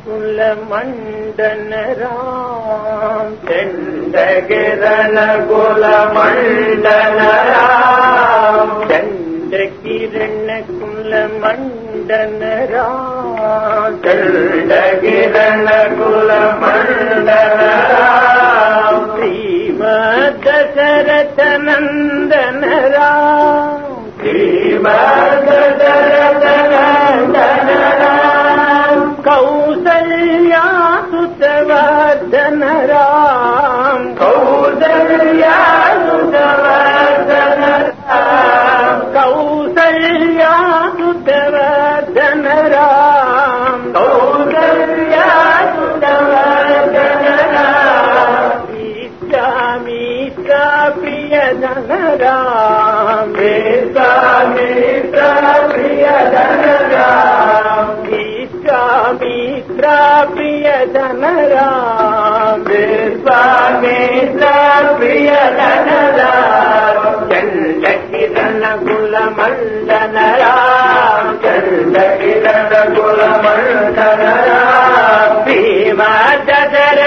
കുല മണ്ഡനരാം ചെണ്ടകിരണ കുല മണ്ഡനരാം ചന്ദ്രകിരണ കുല മണ്ഡനരാം ചന്ദ്രകിരണ കുല മണ്ഡനരാം ശ്രീമ ദശരഥനന്ദനരാം ശ്രീമ ಕೌಸಲ್ಯಾ ಸುತವರ್ಧನ ರಾಮ್ ಕೌಸಲ್ಯಾ ಸುತವರ್ಧನ ರಾಮ್ ಕೌಸಲ್ಯಾ ಸುತವರ್ಧನ ರಾಮ್ ಕೌಸಲ್ಯಾ ಸುತವರ್ಧನ ರಾಮ್ ಇಷ್ಟಾಮಿಷ್ಟ ಪ್ರಿಯಧನ ರಾಮ್ ಇಷ್ಟಾಮಿತ್ರ ಪ್ರಿಯಧನ தனராம் சுவாமி சாமிய தனராம் சந்தகி தன குலமண்டனராம் சந்தகி தன குலமண்டனராம் பீமா தர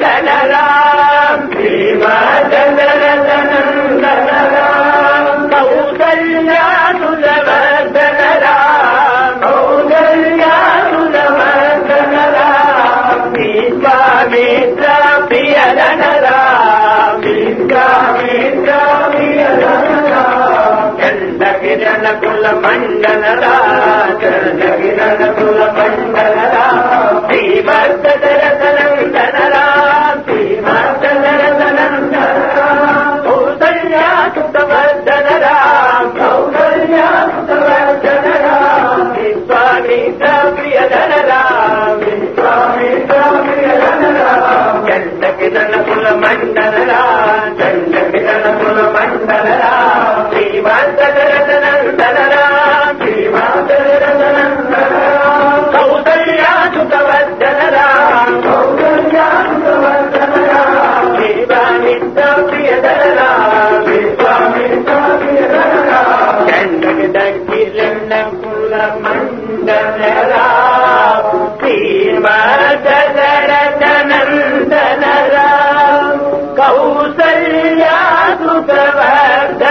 தனராம் பீமா தர ವಿಶ್ವಾಮಿತ್ರ తనపుల మండలరా చండకి తనపుల మండలరా శ్రీవాంత రతనందనరా శ్రీవాంత రతనందనరా కౌసల్యాసుతవర్ధనరా కౌసల్యాసుతవర్ధనరా శ్రీవామిత్త ప్రియధనరా శ్రీవామిత్త ప్రియధనరా చండకి దగ్గిరన్నపుల మండలరా دریا تو کا